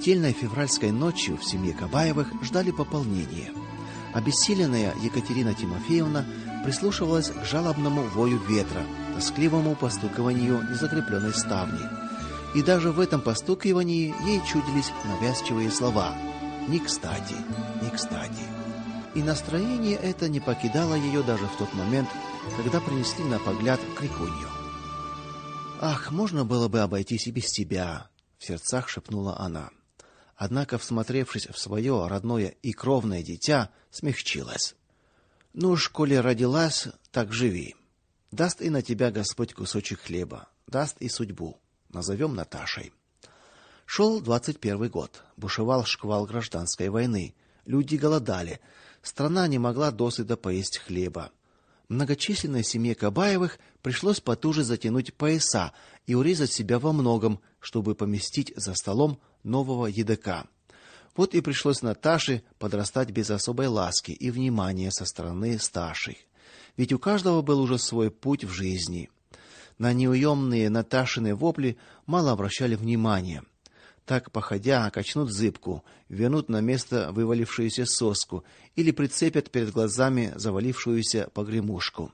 Метельной февральской ночью в семье Кабаевых ждали пополнения. Обессиленная Екатерина Тимофеевна прислушивалась к жалобному вою ветра, тоскливому постукиванию незакрепленной ставни. И даже в этом постукивании ей чудились навязчивые слова: "Не кстати, не кстати". И настроение это не покидало ее даже в тот момент, когда принесли на погляд крикунью. Ах, можно было бы обойтись и без тебя, в сердцах шепнула она. Однако, всмотревшись в свое родное и кровное дитя, смягчилась. Ну, уж коли родилась, так живи. Даст и на тебя Господь кусочек хлеба, даст и судьбу. Назовем Наташей. Шел двадцать первый год. Бушевал шквал гражданской войны. Люди голодали. Страна не могла досыта поесть хлеба. Многочисленной семье Кабаевых пришлось потуже затянуть пояса и урезать себя во многом, чтобы поместить за столом нового едока. Вот и пришлось Наташе подрастать без особой ласки и внимания со стороны старших. Ведь у каждого был уже свой путь в жизни. На неуемные Наташины вопли мало обращали внимания. Так, походя, качнут зыбку, вернут на место вывалившуюся соску или прицепят перед глазами завалившуюся погремушку.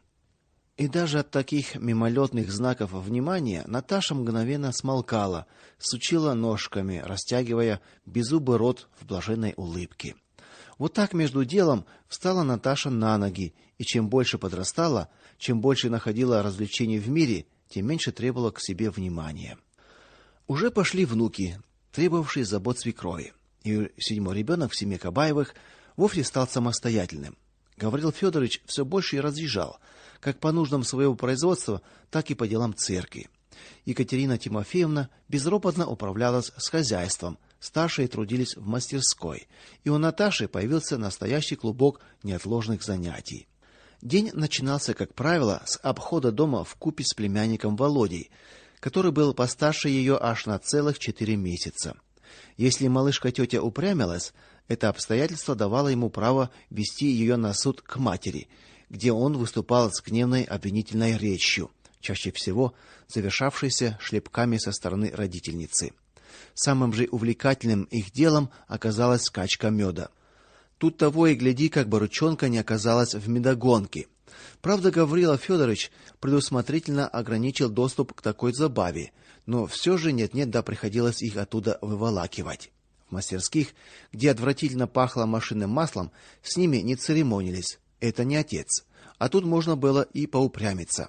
И даже от таких мимолетных знаков внимания Наташа мгновенно смолкала, сучила ножками, растягивая беззубый рот в блаженной улыбке. Вот так между делом встала Наташа на ноги, и чем больше подрастала, чем больше находила развлечений в мире, тем меньше требовала к себе внимания. Уже пошли внуки, требовавшие забот свекрови. И седьмой ребенок в семье Кабаевых вовсе стал самостоятельным. Гаврил Федорович все больше и разъезжал, как по нуждам своего производства, так и по делам церкви. Екатерина Тимофеевна безропотно управлялась с хозяйством, старшие трудились в мастерской, и у Наташи появился настоящий клубок неотложных занятий. День начинался, как правило, с обхода дома в купе с племянником Володей, который был постарше ее аж на целых четыре месяца. Если малышка тетя упрямилась, это обстоятельство давало ему право вести ее на суд к матери, где он выступал с гневной обвинительной речью, чаще всего завершавшейся шлепками со стороны родительницы. Самым же увлекательным их делом оказалась скачка меда. Тут того и гляди, как бы ручонка не оказалась в медогонке. Правда, Гаврила Федорович предусмотрительно ограничил доступ к такой забаве, но все же нет-нет да приходилось их оттуда выволакивать. В мастерских, где отвратительно пахло машинным маслом, с ними не церемонились. Это не отец. А тут можно было и поупрямиться.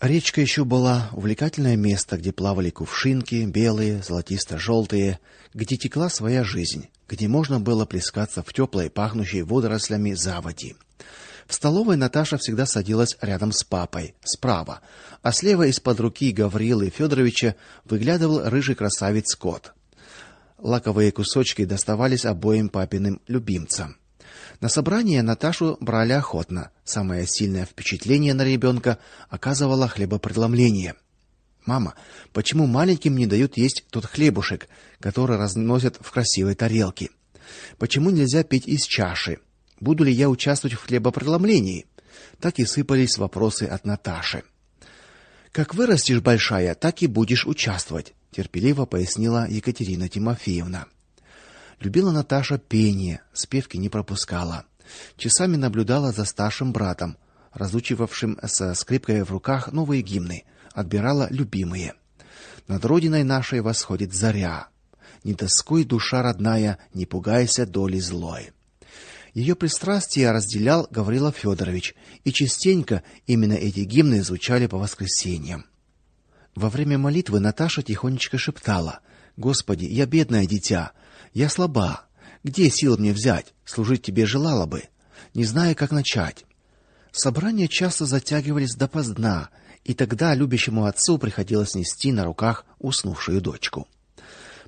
Речка еще была увлекательное место, где плавали кувшинки, белые, золотисто желтые где текла своя жизнь, где можно было плескаться в теплой, пахнущей водорослями заводи. В столовой Наташа всегда садилась рядом с папой, справа, а слева из-под руки Гаврилы Федоровича выглядывал рыжий красавец кот. Лаковые кусочки доставались обоим папиным любимцам. На собрание Наташу брали охотно. Самое сильное впечатление на ребенка оказывало хлебопредломление. Мама, почему маленьким не дают есть тот хлебушек, который разносят в красивой тарелке? Почему нельзя пить из чаши? Буду ли я участвовать в хлебопредломлении? Так и сыпались вопросы от Наташи. Как вырастешь большая, так и будешь участвовать, терпеливо пояснила Екатерина Тимофеевна. Любила Наташа пение, спевки не пропускала. Часами наблюдала за старшим братом, разучивавшим со скрипкой в руках новые гимны, отбирала любимые. Над родиной нашей восходит заря. Не тоскуй, душа родная, не пугайся доли злой. Ее пристрастие разделял Гаврила Федорович, и частенько именно эти гимны звучали по воскресеньям. Во время молитвы Наташа тихонечко шептала: "Господи, я бедное дитя, я слаба. Где сил мне взять? Служить тебе желала бы, не знаю, как начать". Собрания часто затягивались допоздна, и тогда любящему отцу приходилось нести на руках уснувшую дочку.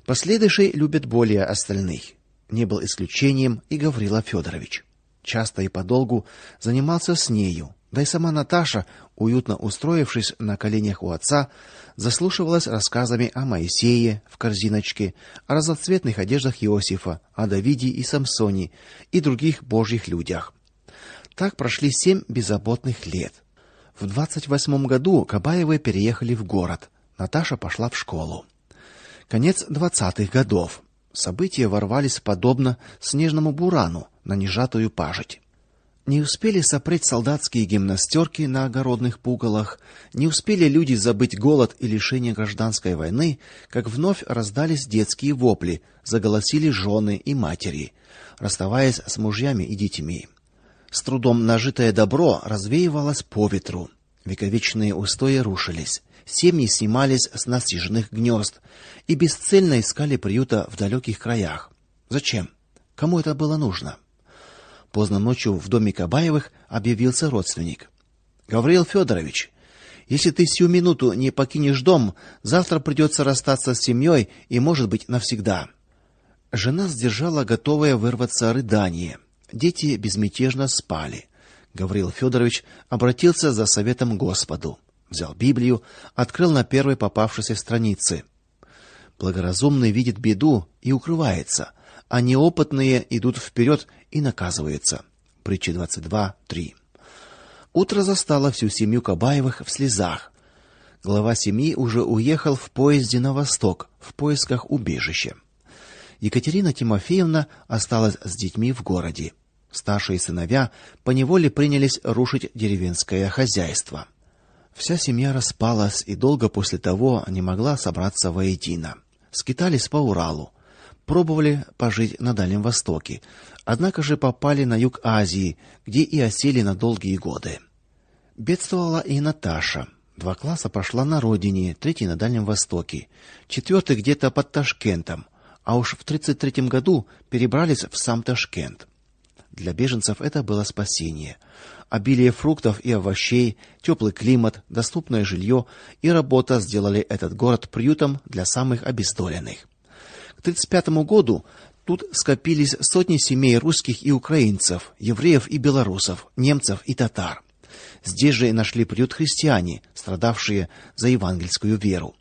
Последующие любят более остальных не был исключением и Гаврила Федорович. Часто и подолгу занимался с нею. Да и сама Наташа, уютно устроившись на коленях у отца, заслушивалась рассказами о Моисее в корзиночке, о разноцветных одеждах Иосифа, о Давиде и Самсоне и других божьих людях. Так прошли семь беззаботных лет. В двадцать восьмом году Кабаевы переехали в город. Наташа пошла в школу. Конец двадцатых годов. События ворвались подобно снежному бурану на нежатую пажить. Не успели сопреть солдатские гимнастерки на огородных пугалах, не успели люди забыть голод и лишение гражданской войны, как вновь раздались детские вопли, заголосили жены и матери, расставаясь с мужьями и детьми. С трудом нажитое добро развеивалось по ветру. Вековечные устои рушились, семьи снимались с насиженных гнезд и бесцельно искали приюта в далеких краях. Зачем? Кому это было нужно? Поздно ночью в доме Кабаевых объявился родственник. Гавриил Федорович, если ты сию минуту не покинешь дом, завтра придется расстаться с семьей и, может быть, навсегда. Жена сдержала готовое вырваться рыдание. Дети безмятежно спали. Гавриил Федорович обратился за советом к Господу. Взял Библию, открыл на первой попавшейся странице. Благоразумный видит беду и укрывается, а неопытные идут вперед и наказываются. Притча 22:3. Утро застало всю семью Кабаевых в слезах. Глава семьи уже уехал в поезде на восток в поисках убежища. Екатерина Тимофеевна осталась с детьми в городе. Старшие сыновья поневоле принялись рушить деревенское хозяйство. Вся семья распалась и долго после того не могла собраться воедино. Скитались по Уралу, пробовали пожить на Дальнем Востоке, однако же попали на юг Азии, где и осели на долгие годы. Бедствовала и Наташа. Два класса прошла на родине, третий на Дальнем Востоке, четвертый где-то под Ташкентом, а уж в 33 году перебрались в сам Ташкент. Для беженцев это было спасение. Обилие фруктов и овощей, теплый климат, доступное жилье и работа сделали этот город приютом для самых обездоленных. К 35 году тут скопились сотни семей русских и украинцев, евреев и белорусов, немцев и татар. Здесь же и нашли приют христиане, страдавшие за евангельскую веру.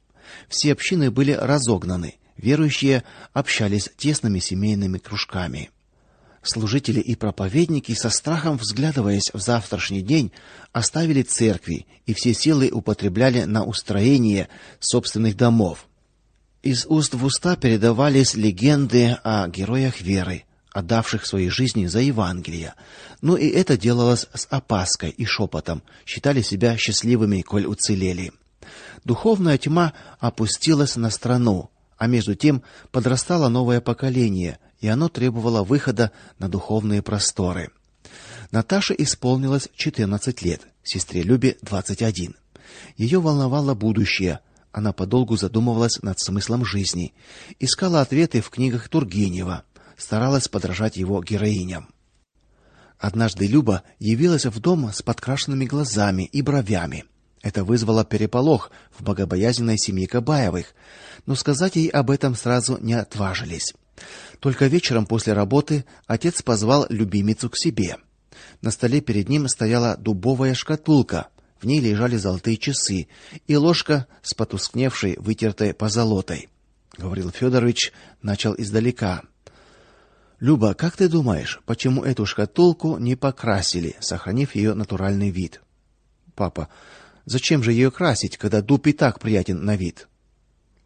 Все общины были разогнаны, верующие общались тесными семейными кружками. Служители и проповедники со страхом взглядываясь в завтрашний день, оставили церкви и все силы употребляли на устроение собственных домов. Из уст в уста передавались легенды о героях веры, отдавших свои жизни за Евангелие. Но и это делалось с опаской и шепотом, считали себя счастливыми, коль уцелели. Духовная тьма опустилась на страну, а между тем подрастало новое поколение, и оно требовало выхода на духовные просторы. Наташе исполнилось 14 лет, сестре Любе 21. Ее волновало будущее, она подолгу задумывалась над смыслом жизни, искала ответы в книгах Тургенева, старалась подражать его героиням. Однажды Люба явилась в дом с подкрашенными глазами и бровями. Это вызвало переполох в богобоязненной семье Кабаевых, но сказать ей об этом сразу не отважились. Только вечером после работы отец позвал любимицу к себе. На столе перед ним стояла дубовая шкатулка, в ней лежали золотые часы и ложка с потускневшей, вытертой позолотой. Говорил Федорович, начал издалека. Люба, как ты думаешь, почему эту шкатулку не покрасили, сохранив ее натуральный вид? Папа, зачем же ее красить, когда дуб и так приятен на вид?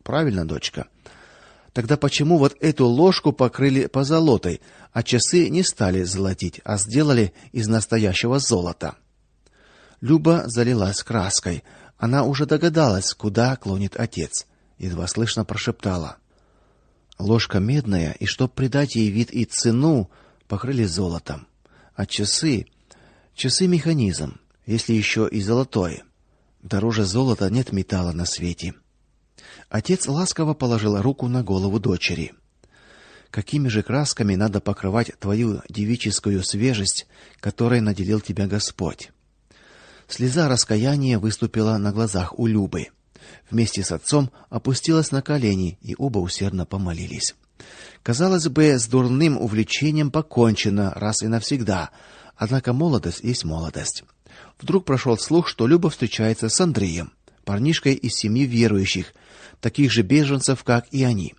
Правильно, дочка. Тогда почему вот эту ложку покрыли позолотой, а часы не стали золотить, а сделали из настоящего золота? Люба залилась краской. Она уже догадалась, куда клонит отец. Едва слышно прошептала: "Ложка медная, и чтоб придать ей вид и цену, покрыли золотом. А часы, часы механизм, если еще и золотой. Дороже золота нет металла на свете". Отец ласково положил руку на голову дочери. Какими же красками надо покрывать твою девическую свежесть, которой наделил тебя Господь? Слеза раскаяния выступила на глазах у Любы. Вместе с отцом опустилась на колени, и оба усердно помолились. Казалось бы, с дурным увлечением покончено раз и навсегда. Однако молодость есть молодость. Вдруг прошел слух, что Люба встречается с Андреем, парнишкой из семьи верующих, таких же беженцев, как и они.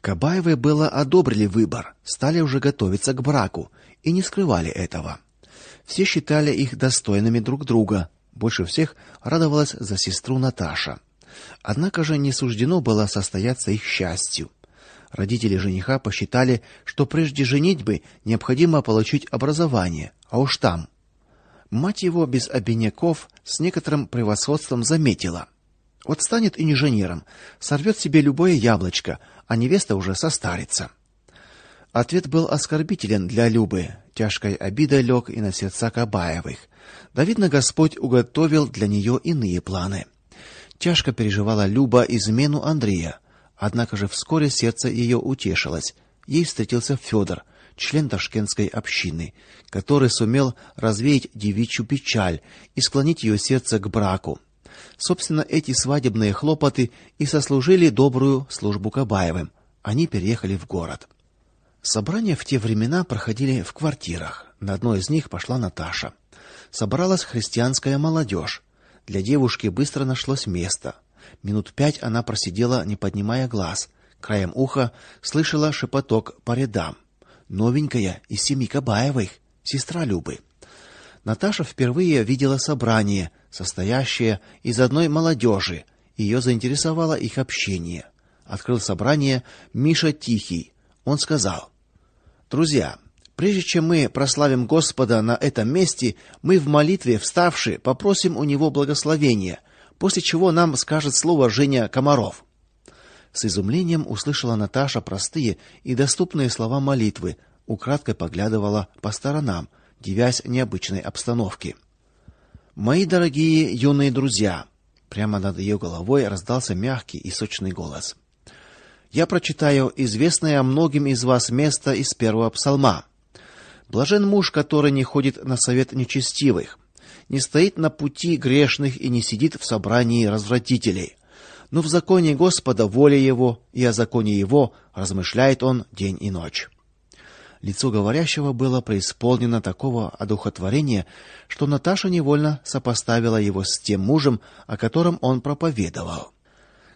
Кабаевы было одобрили выбор, стали уже готовиться к браку и не скрывали этого. Все считали их достойными друг друга. Больше всех радовалась за сестру Наташа. Однако же не суждено было состояться их счастью. Родители жениха посчитали, что прежде женитьбы необходимо получить образование, а уж там. Мать его без обиняков с некоторым превосходством заметила: вот станет инженером, сорвет себе любое яблочко, а невеста уже состарится. Ответ был оскорбителен для Любы. Тяжкой обидой лег и на сердца Кабаевых. Да видно, Господь уготовил для нее иные планы. Тяжко переживала Люба измену Андрея. Однако же вскоре сердце ее утешилось. Ей встретился Федор, член ташкентской общины, который сумел развеять девичью печаль и склонить ее сердце к браку. Собственно, эти свадебные хлопоты и сослужили добрую службу Кабаевым. Они переехали в город. Собрания в те времена проходили в квартирах. На одной из них пошла Наташа. Собралась христианская молодежь. Для девушки быстро нашлось место. Минут пять она просидела, не поднимая глаз. Краем уха слышала шепоток по рядам. Новенькая из семьи Кабаевых, сестра Любы. Наташа впервые видела собрание, состоящее из одной молодежи. Ее заинтересовало их общение. Открыл собрание Миша Тихий. Он сказал: "Друзья, прежде чем мы прославим Господа на этом месте, мы в молитве, вставши, попросим у него благословения, после чего нам скажет слово Женя Комаров". С изумлением услышала Наташа простые и доступные слова молитвы, украдкой поглядывала по сторонам, дивясь необычной обстановке. Мои дорогие юные друзья, прямо над ее головой раздался мягкий и сочный голос. Я прочитаю известное многим из вас место из первого псалма. Блажен муж, который не ходит на совет нечестивых, не стоит на пути грешных и не сидит в собрании развратителей, но в законе Господа воля его, и о законе его размышляет он день и ночь. Лицо говорящего было преисполнено такого одухотворения, что Наташа невольно сопоставила его с тем мужем, о котором он проповедовал.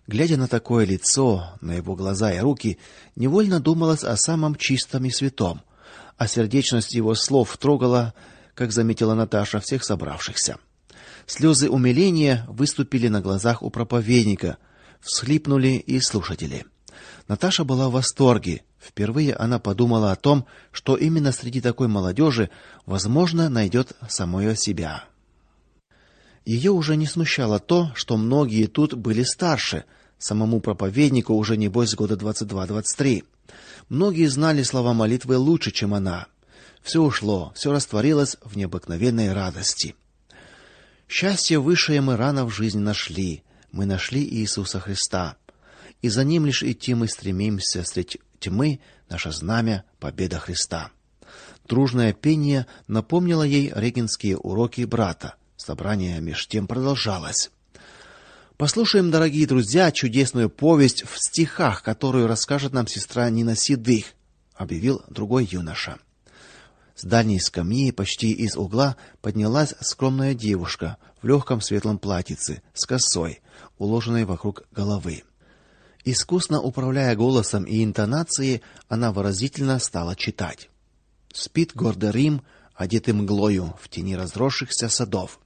Глядя на такое лицо, на его глаза и руки, невольно думалось о самом чистом и святом, а сердечность его слов трогала, как заметила Наташа, всех собравшихся. Слезы умиления выступили на глазах у проповедника, всхлипнули и слушатели. Наташа была в восторге. Впервые она подумала о том, что именно среди такой молодежи, возможно, найдет самое себя. Ее уже не смущало то, что многие тут были старше. Самому проповеднику уже небось года 22-23. Многие знали слова молитвы лучше, чем она. Все ушло, все растворилось в необыкновенной радости. Счастье высшее мы рано в жизни нашли. Мы нашли Иисуса Христа и за ним лишь идти мы стремимся средь тьмы наше знамя победа Христа. Дружное пение напомнило ей регенские уроки брата. Собрание меж тем продолжалось. Послушаем, дорогие друзья, чудесную повесть в стихах, которую расскажет нам сестра Нина Седых, объявил другой юноша. С дальней скамьи, почти из угла, поднялась скромная девушка в легком светлом платьице с косой, уложенной вокруг головы. Искусно управляя голосом и интонацией, она выразительно стала читать. Спит гордый Рим, одетый мглою в тени разросшихся садов.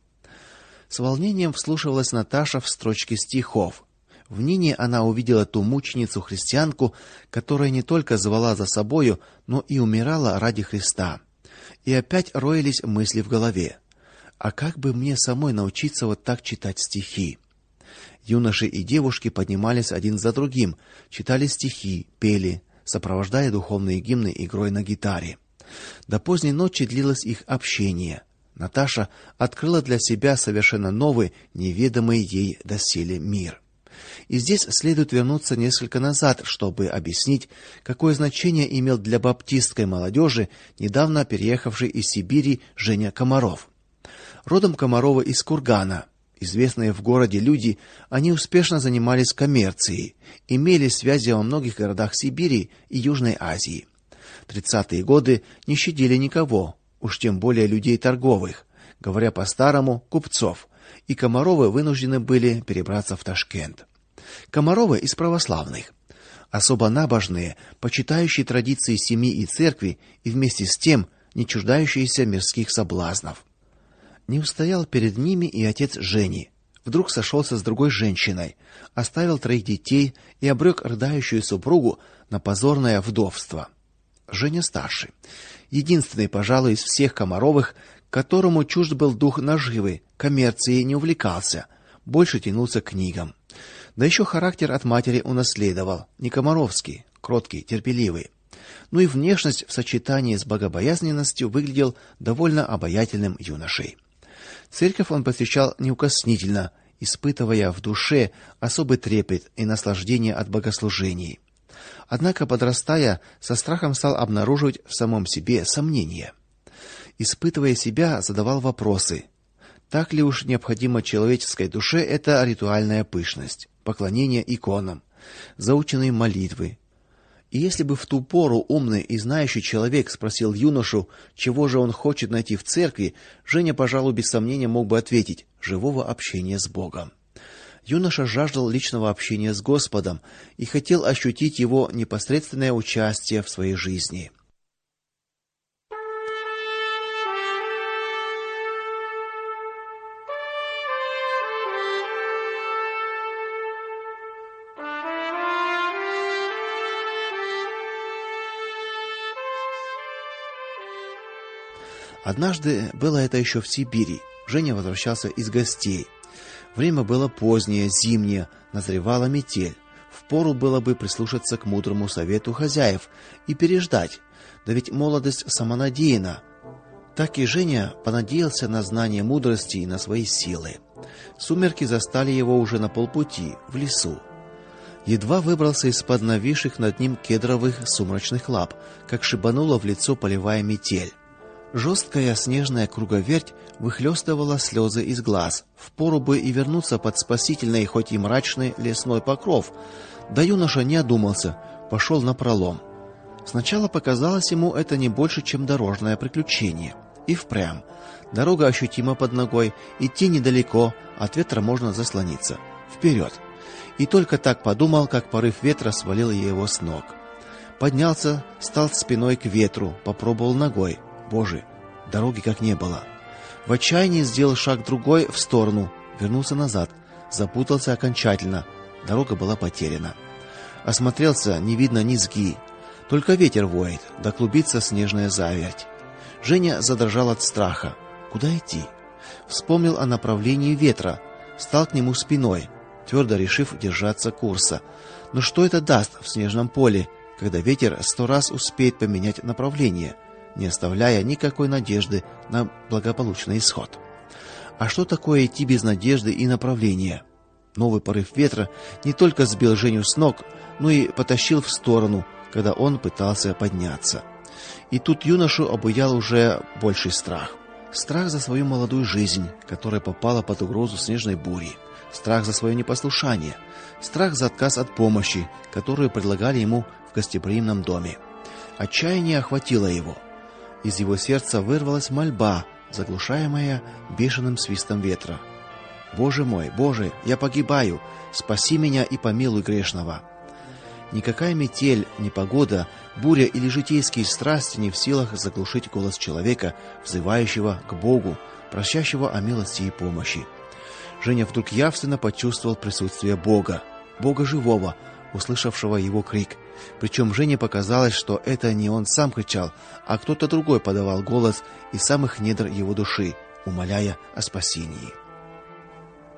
С волнением вслушивалась Наташа в строчки стихов. В Нине она увидела ту мученицу-христианку, которая не только звала за собою, но и умирала ради Христа. И опять роились мысли в голове. А как бы мне самой научиться вот так читать стихи? Юноши и девушки поднимались один за другим, читали стихи, пели, сопровождая духовные гимны игрой на гитаре. До поздней ночи длилось их общение. Наташа открыла для себя совершенно новый, неведомый ей доселе мир. И здесь следует вернуться несколько назад, чтобы объяснить, какое значение имел для баптистской молодежи недавно переехавший из Сибири Женя Комаров. Родом Комарова из Кургана, Известные в городе люди, они успешно занимались коммерцией, имели связи во многих городах Сибири и Южной Азии. Тридцатые годы не щадили никого, уж тем более людей торговых, говоря по-старому, купцов. И Комаровы вынуждены были перебраться в Ташкент. Комаровы из православных, особо набожные, почитающие традиции семьи и церкви и вместе с тем не чуждающиеся мирских соблазнов. Не устоял перед ними и отец Жени. вдруг сошелся с другой женщиной, оставил троих детей и обрек рыдающую супругу на позорное вдовство. Женя старший, единственный, пожалуй, из всех Комаровых, которому чужд был дух наживы, коммерции не увлекался, больше тянулся к книгам. Да еще характер от матери унаследовал, не комаровский, кроткий, терпеливый. Ну и внешность в сочетании с богобоязненностью выглядел довольно обаятельным юношей. Церковь он посещал неукоснительно, испытывая в душе особый трепет и наслаждение от богослужений. Однако, подрастая, со страхом стал обнаруживать в самом себе сомнения. Испытывая себя, задавал вопросы: так ли уж необходимо человеческой душе эта ритуальная пышность, поклонение иконам, заученные молитвы, и если бы в ту пору умный и знающий человек спросил юношу, чего же он хочет найти в церкви, Женя, пожалуй, без сомнения мог бы ответить: живого общения с Богом. Юноша жаждал личного общения с Господом и хотел ощутить его непосредственное участие в своей жизни. Однажды было это еще в Сибири. Женя возвращался из гостей. Время было позднее, зимнее, назревала метель. Впору было бы прислушаться к мудрому совету хозяев и переждать. Да ведь молодость самонадеяна. Так и Женя понадеялся на знание мудрости и на свои силы. Сумерки застали его уже на полпути, в лесу. Едва выбрался из-под нависших над ним кедровых сумрачных лап, как шибанула в лицо поливая метель. Жесткая снежная круговерть выхлестывала слезы из глаз. Впору бы и вернуться под спасительный, хоть и мрачный лесной покров. Да юноша не одумался, пошел на пролом. Сначала показалось ему это не больше, чем дорожное приключение. И впрямь. Дорога ощутима под ногой, идти недалеко, от ветра можно заслониться. Вперед! И только так подумал, как порыв ветра свалил его с ног. Поднялся, стал спиной к ветру, попробовал ногой. Боже, дороги как не было. В отчаянии сделал шаг другой в сторону, вернулся назад, запутался окончательно. Дорога была потеряна. Осмотрелся, не видно низги. Только ветер воет, да клубится снежная заверть. Женя задрожал от страха. Куда идти? Вспомнил о направлении ветра, стал к нему спиной, твердо решив держаться курса. Но что это даст в снежном поле, когда ветер сто раз успеет поменять направление? Не оставляя никакой надежды на благополучный исход. А что такое идти без надежды и направления? Новый порыв ветра не только сбил Женю с ног, но и потащил в сторону, когда он пытался подняться. И тут юношу обуял уже больший страх. Страх за свою молодую жизнь, которая попала под угрозу снежной бури, страх за свое непослушание, страх за отказ от помощи, которую предлагали ему в гостеприимном доме. Отчаяние охватило его. Из его сердца вырвалась мольба, заглушаемая бешеным свистом ветра. Боже мой, Боже, я погибаю, спаси меня и помилуй грешного. Никакая метель, непогода, буря или житейские страсти не в силах заглушить голос человека, взывающего к Богу, просящего о милости и помощи. Женя вдруг явственно почувствовал присутствие Бога, Бога живого, услышавшего его крик. Причем Жене показалось, что это не он сам кричал, а кто-то другой подавал голос из самых недр его души, умоляя о спасении.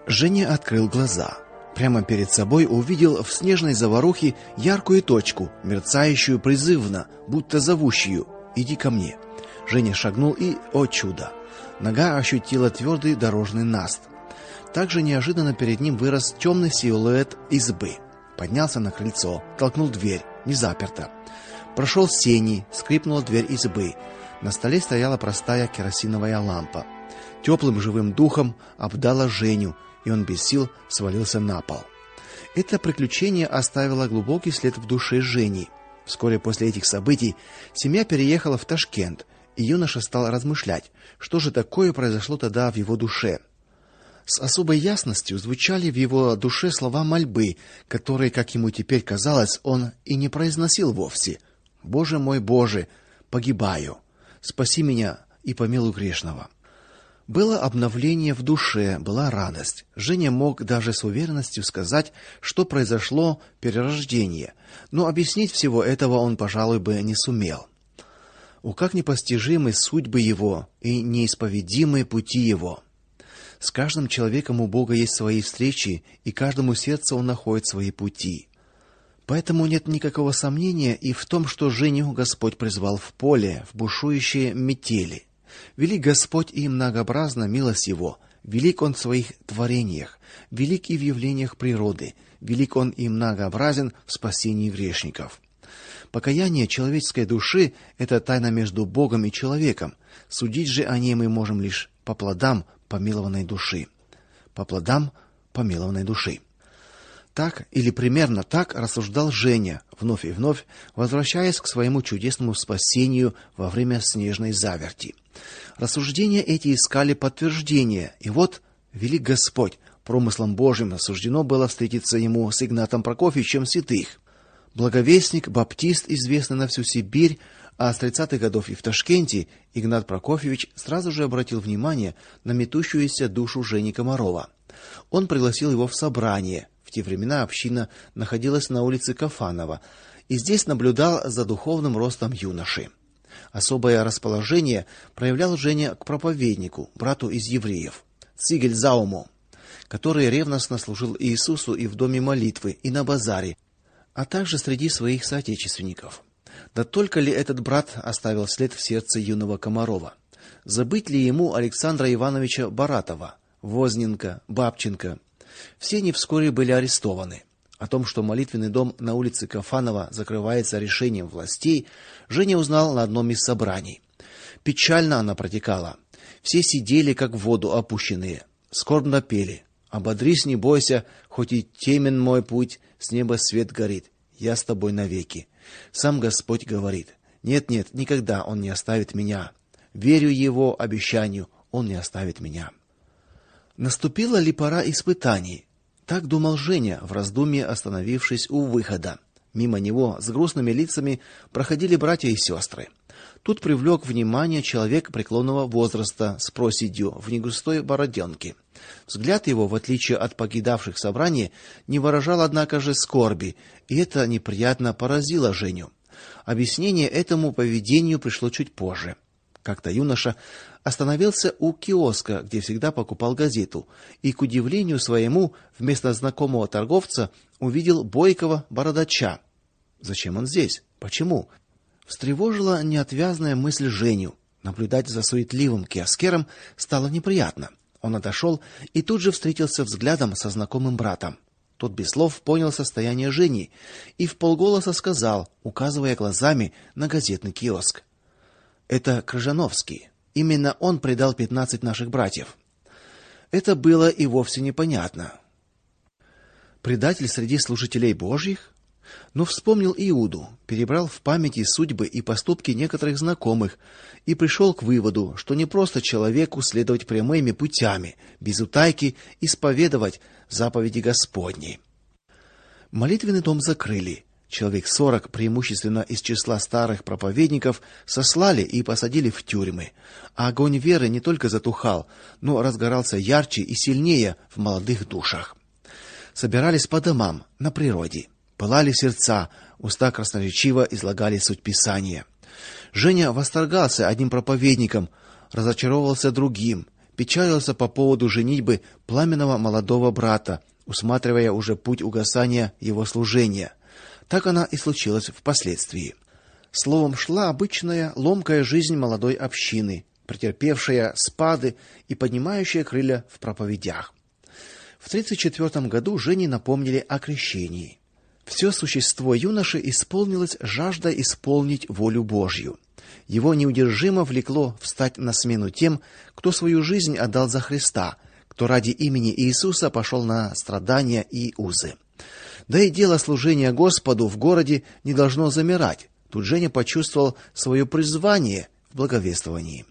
Женя открыл глаза. Прямо перед собой увидел в снежной заварухе яркую точку, мерцающую призывно, будто зовущую: "Иди ко мне". Женя шагнул и, о чудо, нога ощутила твердый дорожный наст. Также неожиданно перед ним вырос темный силуэт избы поднялся на крыльцо, толкнул дверь, не заперта. Прошел сени, скрипнула дверь избы. На столе стояла простая керосиновая лампа. Теплым живым духом обдала Женю, и он без сил свалился на пол. Это приключение оставило глубокий след в душе Жени. Вскоре после этих событий семья переехала в Ташкент, и юноша стал размышлять, что же такое произошло тогда в его душе. С особой ясностью звучали в его душе слова мольбы, которые, как ему теперь казалось, он и не произносил вовсе. Боже мой, Боже, погибаю. Спаси меня и помилуй грешного. Было обновление в душе, была радость. Женя мог даже с уверенностью сказать, что произошло перерождение, но объяснить всего этого он, пожалуй, бы не сумел. У как непостижимы судьбы его и неисповедимые пути его. С каждым человеком у Бога есть свои встречи, и каждому сердцу он находит свои пути. Поэтому нет никакого сомнения и в том, что Женю Господь призвал в поле, в бушующие метели. Велик Господь и многообразна милость его, велик он в своих творениях, велик и в явлениях природы, велик он и многообразен в спасении грешников. Покаяние человеческой души это тайна между Богом и человеком. Судить же о ней мы можем лишь по плодам помилованной души. По плодам помилованной души. Так или примерно так рассуждал Женя, вновь и вновь возвращаясь к своему чудесному спасению во время снежной заверти. Рассуждения эти искали подтверждения, и вот велик Господь, промыслом Божьим осуждено было встретиться ему с Игнатом Прокофьевичем Святых. Благовестник, баптист, известный на всю Сибирь, а с 30-х годов и в Ташкенте, Игнат Прокофьевич сразу же обратил внимание на метущуюся душу Жени Комарова. Он пригласил его в собрание, в те времена община находилась на улице Кафанова, и здесь наблюдал за духовным ростом юноши. Особое расположение проявлял Женя к проповеднику, брату из евреев, Цигель Зауму, который ревностно служил Иисусу и в доме молитвы, и на базаре, а также среди своих соотечественников. Да только ли этот брат оставил след в сердце юного Комарова? Забыть ли ему Александра Ивановича Баратова, Возненко, Бабченко, все они вскоре были арестованы. О том, что молитвенный дом на улице Кафанова закрывается решением властей, Женя узнал на одном из собраний. Печально она протекала. Все сидели как в воду опущенные, скорбно пели: "Ободрись, не бойся, хоть и темен мой путь, с неба свет горит. Я с тобой навеки". Сам Господь говорит: "Нет, нет, никогда он не оставит меня. Верю его обещанию, он не оставит меня". Наступила ли пора испытаний? Так думал Женя, в раздумье остановившись у выхода. Мимо него с грустными лицами проходили братья и сестры. Тут привлек внимание человек преклонного возраста с проседью в негустой бороденке. Взгляд его, в отличие от покидавших собрание, не выражал однако же скорби, и это неприятно поразило Женю. Объяснение этому поведению пришло чуть позже. Как-то юноша остановился у киоска, где всегда покупал газету, и к удивлению своему вместо знакомого торговца увидел бойкого бородача. Зачем он здесь? Почему? Встревожила неотвязная мысль Женю. Наблюдать за суетливым киоскером стало неприятно. Он отошел и тут же встретился взглядом со знакомым братом. Тот без слов понял состояние Жени и вполголоса сказал, указывая глазами на газетный киоск: это Крыжановский. Именно он предал пятнадцать наших братьев. Это было и вовсе непонятно. Предатель среди служителей Божьих? Но вспомнил Иуду, перебрал в памяти судьбы и поступки некоторых знакомых и пришел к выводу, что не просто человеку следовать прямыми путями, без утайки исповедовать заповеди Господни. Молитвенный дом закрыли, Человек сорок, преимущественно из числа старых проповедников, сослали и посадили в тюрьмы. А огонь веры не только затухал, но разгорался ярче и сильнее в молодых душах. Собирались по домам, на природе, пылали сердца, уста красноречиво излагали суть Писания. Женя восторгался одним проповедником, разочаровывался другим, печалился по поводу женитьбы пламенного молодого брата, усматривая уже путь угасания его служения. Так она и случилась впоследствии. Словом, шла обычная ломкая жизнь молодой общины, претерпевшая спады и поднимающая крылья в проповедях. В 34 году Жене напомнили о крещении. Все существо юноши исполнилось жаждой исполнить волю Божью. Его неудержимо влекло встать на смену тем, кто свою жизнь отдал за Христа, кто ради имени Иисуса пошел на страдания и узы. Да и дело служения Господу в городе не должно замирать. Тут Женя почувствовал свое призвание в благовествовании.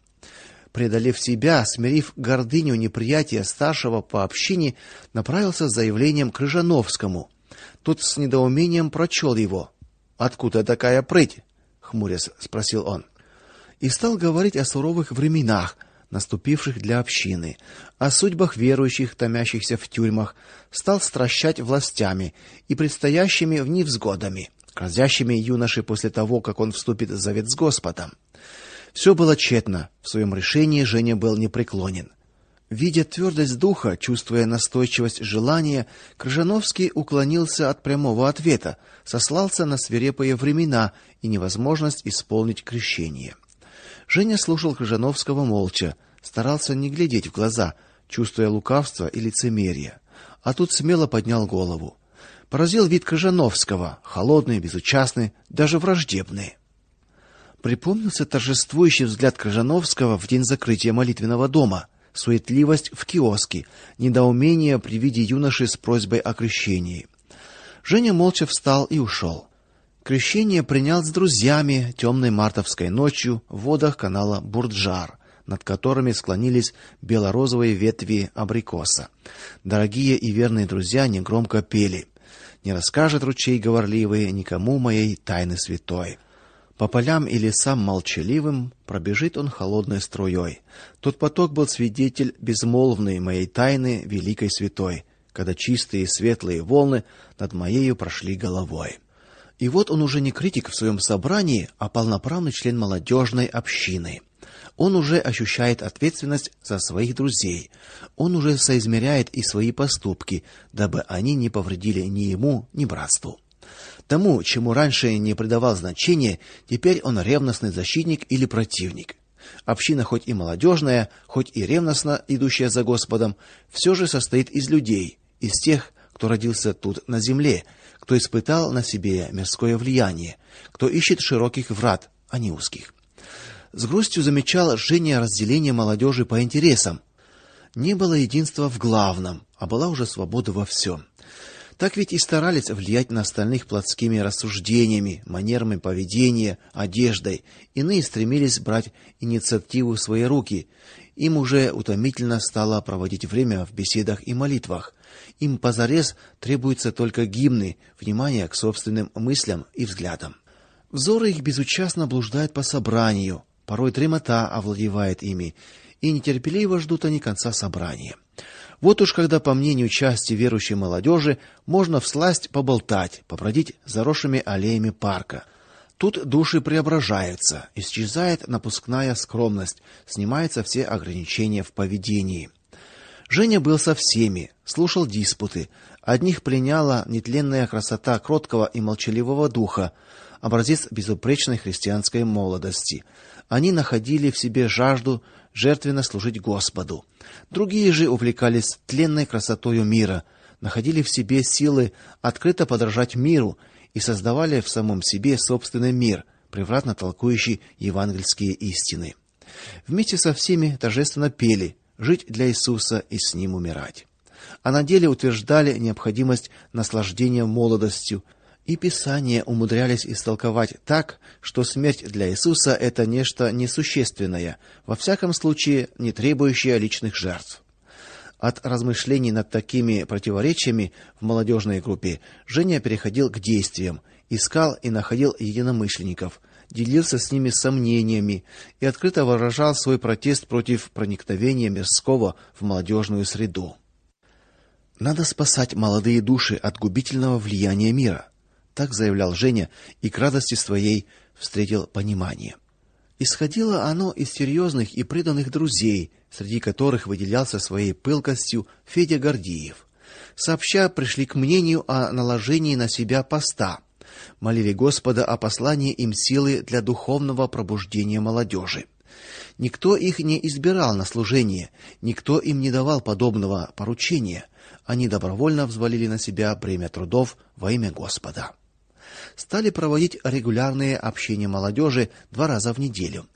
Преодолев себя, смирив гордыню неприятия старшего по общине, направился с заявлением к Рыжановскому. Тот с недоумением прочел его. "Откуда такая прыть?" хмурясь спросил он. И стал говорить о суровых временах, наступивших для общины, о судьбах верующих, томящихся в тюрьмах, стал стращать властями и предстоящими в невзгодами, грозящими юноше после того, как он вступит в завет с Господом. Все было тщетно. В своем решении Женя был непреклонен. Видя твердость духа, чувствуя настойчивость желания, Крыжановский уклонился от прямого ответа, сослался на свирепые времена и невозможность исполнить крещение. Женя слушал Крыжановского молча, старался не глядеть в глаза, чувствуя лукавство и лицемерие. А тут смело поднял голову. Поразил вид Крыжановского, холодный, безучастный, даже враждебный. Припомнился торжествующий взгляд Крыжановского в день закрытия молитвенного дома суетливость в киоске, недоумение при виде юноши с просьбой о крещении. Женя молча встал и ушел. Крещение принял с друзьями темной мартовской ночью в водах канала Бурджар, над которыми склонились бело-розовые ветви абрикоса. Дорогие и верные друзья негромко пели: "Не расскажет ручей говорливый никому моей тайны святой". По полям и лесам молчаливым пробежит он холодной струей. Тот поток был свидетель безмолвной моей тайны великой святой, когда чистые светлые волны над моею прошли головой. И вот он уже не критик в своем собрании, а полноправный член молодежной общины. Он уже ощущает ответственность за своих друзей. Он уже соизмеряет и свои поступки, дабы они не повредили ни ему, ни братству. Тому, чему раньше не придавал значения, теперь он ревностный защитник или противник. Община хоть и молодежная, хоть и ревностно идущая за Господом, все же состоит из людей, из тех, кто родился тут на земле, кто испытал на себе мирское влияние, кто ищет широких врат, а не узких. С грустью замечал Женя разделение молодежи по интересам. Не было единства в главном, а была уже свобода во всем. Так ведь и старались влиять на остальных плотскими рассуждениями, манерами поведения, одеждой. Иные стремились брать инициативу в свои руки. Им уже утомительно стало проводить время в беседах и молитвах. Им позарез требуются только гимны, внимание к собственным мыслям и взглядам. Взоры их безучастно блуждают по собранию, порой дремота овладевает ими, и нетерпеливо ждут они конца собрания. Вот уж когда, по мнению части верующей молодежи, можно всласть поболтать, побродить заросшими аллеями парка. Тут души преображаются, исчезает напускная скромность, снимаются все ограничения в поведении. Женя был со всеми, слушал диспуты. Одних пленяла нетленная красота кроткого и молчаливого духа, образец безупречной христианской молодости. Они находили в себе жажду жертвенно служить Господу. Другие же увлекались тленной красотою мира, находили в себе силы открыто подражать миру и создавали в самом себе собственный мир, превратно толкующий евангельские истины. Вместе со всеми торжественно пели: жить для Иисуса и с ним умирать. А на деле утверждали необходимость наслаждения молодостью, и Писания умудрялись истолковать так, что смерть для Иисуса это нечто несущественное, во всяком случае не требующее личных жертв. От размышлений над такими противоречиями в молодежной группе Женя переходил к действиям, искал и находил единомышленников, делился с ними сомнениями и открыто выражал свой протест против проникновения мирского в молодежную среду. Надо спасать молодые души от губительного влияния мира так заявлял Женя и к радости своей встретил понимание. Исходило оно из серьезных и преданных друзей, среди которых выделялся своей пылкостью Федя Гордиев. Сообща пришли к мнению о наложении на себя поста. Молили Господа о послании им силы для духовного пробуждения молодежи. Никто их не избирал на служение, никто им не давал подобного поручения. Они добровольно взвалили на себя бремя трудов во имя Господа стали проводить регулярные общения молодежи два раза в неделю.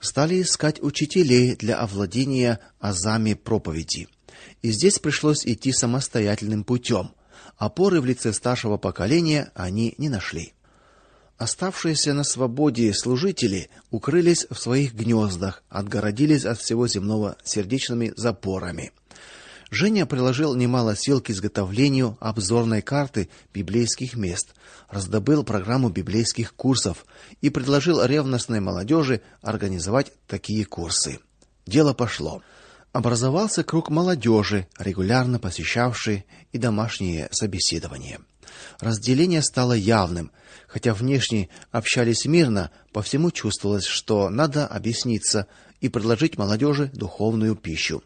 Стали искать учителей для овладения азами проповеди. И здесь пришлось идти самостоятельным путем. Опоры в лице старшего поколения они не нашли. Оставшиеся на свободе служители укрылись в своих гнездах, отгородились от всего земного сердечными запорами. Женя приложил немало сил к изготовлению обзорной карты библейских мест, раздобыл программу библейских курсов и предложил ревностной молодежи организовать такие курсы. Дело пошло. Образовался круг молодежи, регулярно посещавший и домашние собеседования. Разделение стало явным, хотя внешне общались мирно, по всему чувствовалось, что надо объясниться и предложить молодежи духовную пищу.